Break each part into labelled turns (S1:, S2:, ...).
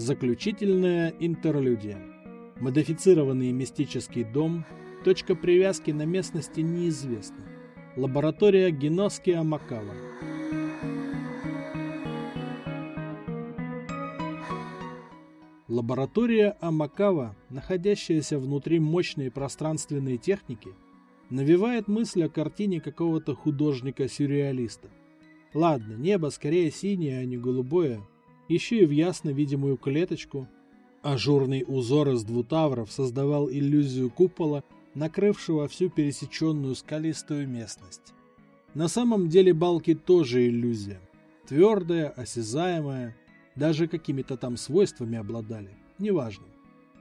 S1: Заключительная интерлюдия. Модифицированный мистический дом. Точка привязки на местности неизвестна. Лаборатория Геноски Амакава. Лаборатория Амакава, находящаяся внутри мощной пространственной техники, навевает мысль о картине какого-то художника-сюрреалиста. Ладно, небо скорее синее, а не голубое, еще и в ясно видимую клеточку. Ажурный узор из двутавров создавал иллюзию купола, накрывшего всю пересеченную скалистую местность. На самом деле балки тоже иллюзия. Твердая, осязаемая, даже какими-то там свойствами обладали. Неважно.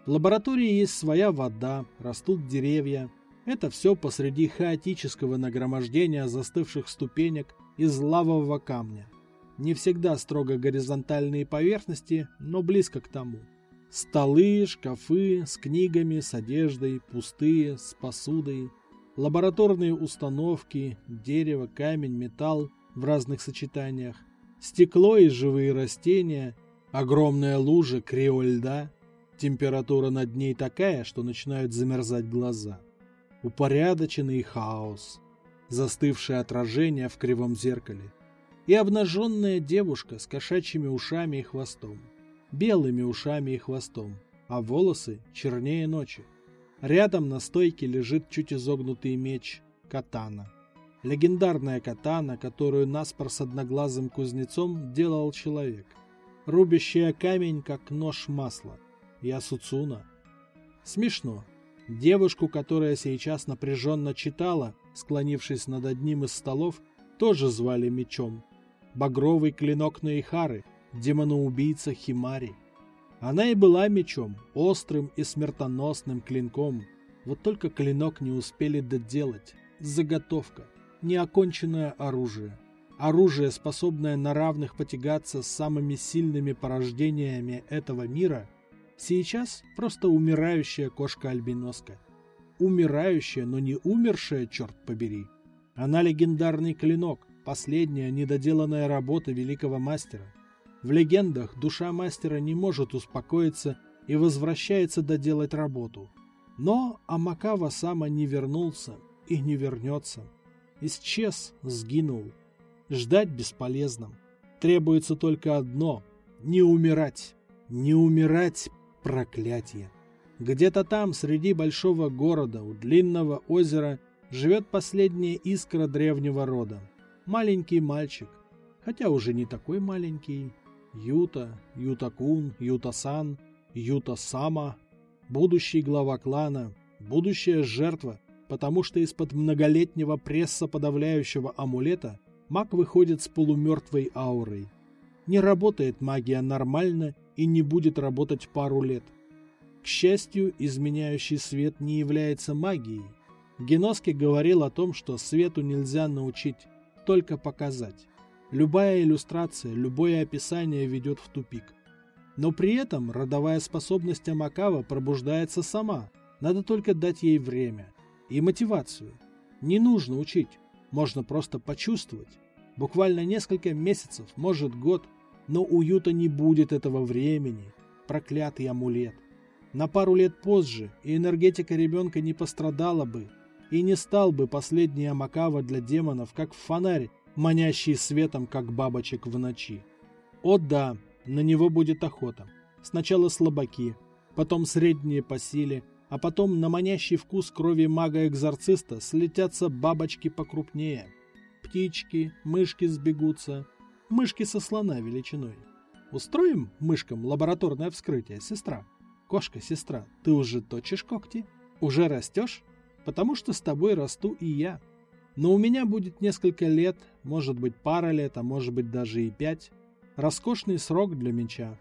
S1: В лаборатории есть своя вода, растут деревья. Это все посреди хаотического нагромождения застывших ступенек из лавового камня. Не всегда строго горизонтальные поверхности, но близко к тому. Столы, шкафы с книгами, с одеждой, пустые, с посудой. Лабораторные установки, дерево, камень, металл в разных сочетаниях. Стекло и живые растения, огромная лужа криоль льда. Температура над ней такая, что начинают замерзать глаза. Упорядоченный хаос. Застывшее отражение в кривом зеркале. И обнаженная девушка с кошачьими ушами и хвостом. Белыми ушами и хвостом, а волосы чернее ночи. Рядом на стойке лежит чуть изогнутый меч катана. Легендарная катана, которую наспор с одноглазым кузнецом делал человек. Рубящая камень, как нож масла. Ясуцуна. Смешно. Девушку, которая сейчас напряженно читала, склонившись над одним из столов, тоже звали мечом. Багровый клинок Наихары, демоноубийца Химари. Она и была мечом, острым и смертоносным клинком. Вот только клинок не успели доделать. Заготовка неоконченное оружие. Оружие, способное на равных потягаться с самыми сильными порождениями этого мира, сейчас просто умирающая кошка-альбиноска. Умирающая, но не умершая, черт побери. Она легендарный клинок, последняя недоделанная работа великого мастера. В легендах душа мастера не может успокоиться и возвращается доделать работу. Но Амакава Сама не вернулся и не вернется. Исчез, сгинул. Ждать бесполезно. Требуется только одно — не умирать. Не умирать, проклятие. Где-то там, среди большого города, у длинного озера, живет последняя искра древнего рода. Маленький мальчик. Хотя уже не такой маленький. Юта, Юта-кун, Юта-сан, Юта-сама. Будущий глава клана, будущая жертва, потому что из-под многолетнего пресса подавляющего амулета маг выходит с полумертвой аурой. Не работает магия нормально и не будет работать пару лет. К счастью, изменяющий свет не является магией. Геноски говорил о том, что свету нельзя научить, только показать. Любая иллюстрация, любое описание ведет в тупик. Но при этом родовая способность Амакава пробуждается сама, надо только дать ей время – и мотивацию. Не нужно учить, можно просто почувствовать. Буквально несколько месяцев, может год, но уюта не будет этого времени. Проклятый амулет. На пару лет позже и энергетика ребенка не пострадала бы, и не стал бы последний Амакава для демонов, как фонарь, манящий светом, как бабочек в ночи. О да, на него будет охота. Сначала слабаки, потом средние по силе, а потом на манящий вкус крови мага-экзорциста слетятся бабочки покрупнее. Птички, мышки сбегутся. Мышки со слона величиной. Устроим мышкам лабораторное вскрытие, сестра? Кошка-сестра, ты уже точишь когти? Уже растешь? Потому что с тобой расту и я. Но у меня будет несколько лет, может быть пара лет, а может быть даже и пять. Роскошный срок для меча.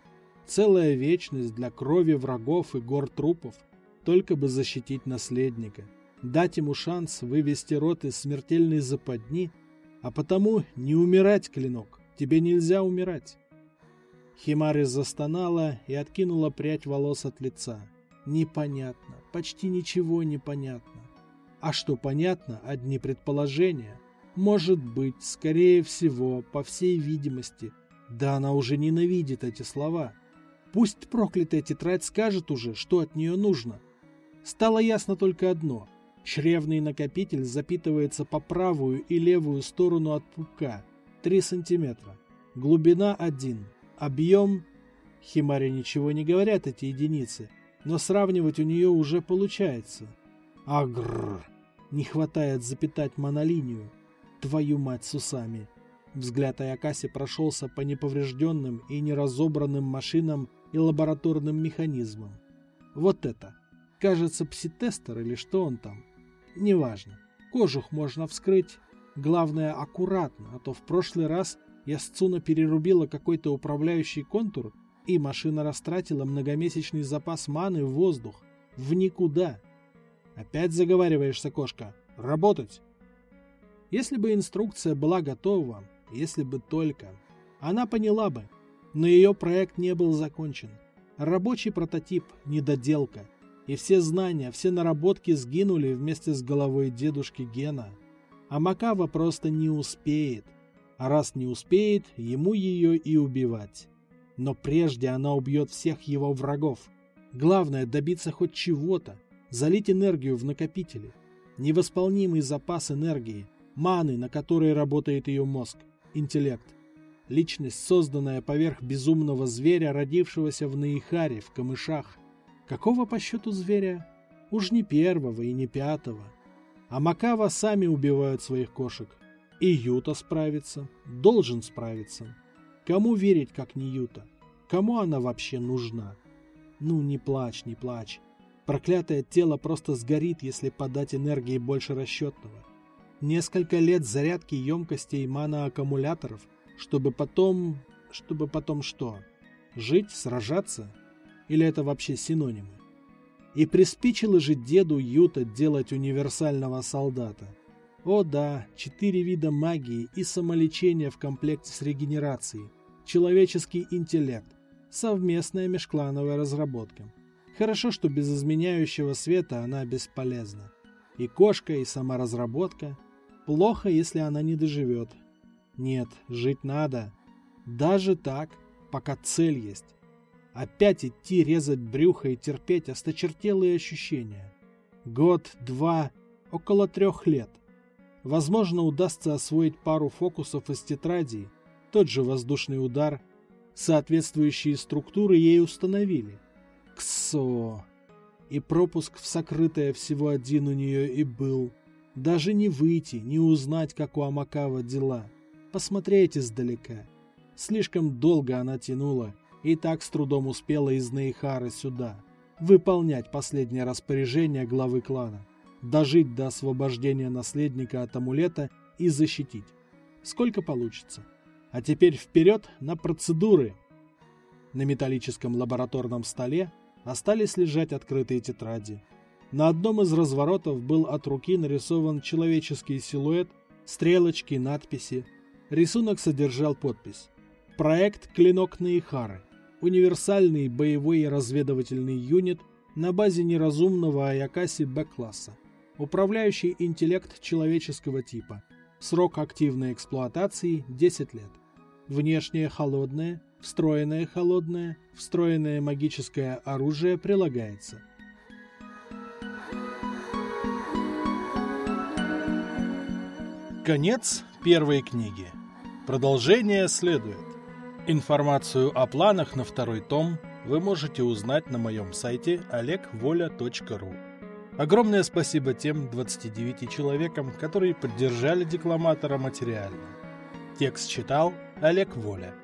S1: Целая вечность для крови врагов и гор трупов только бы защитить наследника, дать ему шанс вывести рот из смертельной западни, а потому не умирать, клинок, тебе нельзя умирать. Химари застонала и откинула прядь волос от лица. Непонятно, почти ничего не понятно. А что понятно, одни предположения. Может быть, скорее всего, по всей видимости. Да она уже ненавидит эти слова. Пусть проклятая тетрадь скажет уже, что от нее нужно. Стало ясно только одно. Чревный накопитель запитывается по правую и левую сторону от пупка. 3 сантиметра. Глубина 1. Объем... Химаре ничего не говорят эти единицы, но сравнивать у нее уже получается. Агррр. Не хватает запитать монолинию. Твою мать с усами. Взгляд Аякаси прошелся по неповрежденным и неразобранным машинам и лабораторным механизмам. Вот это. Кажется, пситестер или что он там. Неважно. Кожух можно вскрыть. Главное, аккуратно, а то в прошлый раз Ясцуна перерубила какой-то управляющий контур, и машина растратила многомесячный запас маны в воздух. В никуда. Опять заговариваешься, кошка. Работать! Если бы инструкция была готова, если бы только... Она поняла бы, но ее проект не был закончен. Рабочий прототип, недоделка. И все знания, все наработки сгинули вместе с головой дедушки Гена. А Макава просто не успеет. А раз не успеет, ему ее и убивать. Но прежде она убьет всех его врагов. Главное добиться хоть чего-то, залить энергию в накопители. Невосполнимый запас энергии, маны, на которой работает ее мозг, интеллект. Личность, созданная поверх безумного зверя, родившегося в Наихаре, в камышах. Какого по счету зверя? Уж не первого и не пятого. А Макава сами убивают своих кошек. И Юта справится. Должен справиться. Кому верить, как не Юта? Кому она вообще нужна? Ну, не плачь, не плачь. Проклятое тело просто сгорит, если подать энергии больше расчетного. Несколько лет зарядки емкостей мана-аккумуляторов – чтобы потом... Чтобы потом что? Жить, сражаться? Или это вообще синонимы? И приспичило же деду Юта делать универсального солдата. О да, четыре вида магии и самолечения в комплекте с регенерацией. Человеческий интеллект. Совместная межклановая разработка. Хорошо, что без изменяющего света она бесполезна. И кошка, и сама разработка. Плохо, если она не доживет, нет, жить надо. Даже так, пока цель есть. Опять идти резать брюхо и терпеть осточертелые ощущения. Год, два, около трех лет. Возможно, удастся освоить пару фокусов из тетради, тот же воздушный удар. Соответствующие структуры ей установили. Ксо! И пропуск в сокрытое всего один у нее и был. Даже не выйти, не узнать, как у Амакава дела посмотреть издалека. Слишком долго она тянула, и так с трудом успела из Нейхара сюда, выполнять последнее распоряжение главы клана, дожить до освобождения наследника от амулета и защитить. Сколько получится. А теперь вперед на процедуры. На металлическом лабораторном столе остались лежать открытые тетради. На одном из разворотов был от руки нарисован человеческий силуэт, стрелочки, надписи, Рисунок содержал подпись «Проект «Клинок Наихары». Универсальный боевой разведывательный юнит на базе неразумного Аякаси Б-класса. Управляющий интеллект человеческого типа. Срок активной эксплуатации 10 лет. Внешнее холодное, встроенное холодное, встроенное магическое оружие прилагается. Конец первой книги. Продолжение следует. Информацию о планах на второй том вы можете узнать на моем сайте olegvoля.ru. Огромное спасибо тем 29 человекам, которые поддержали декламатора материально. Текст читал Олег Воля.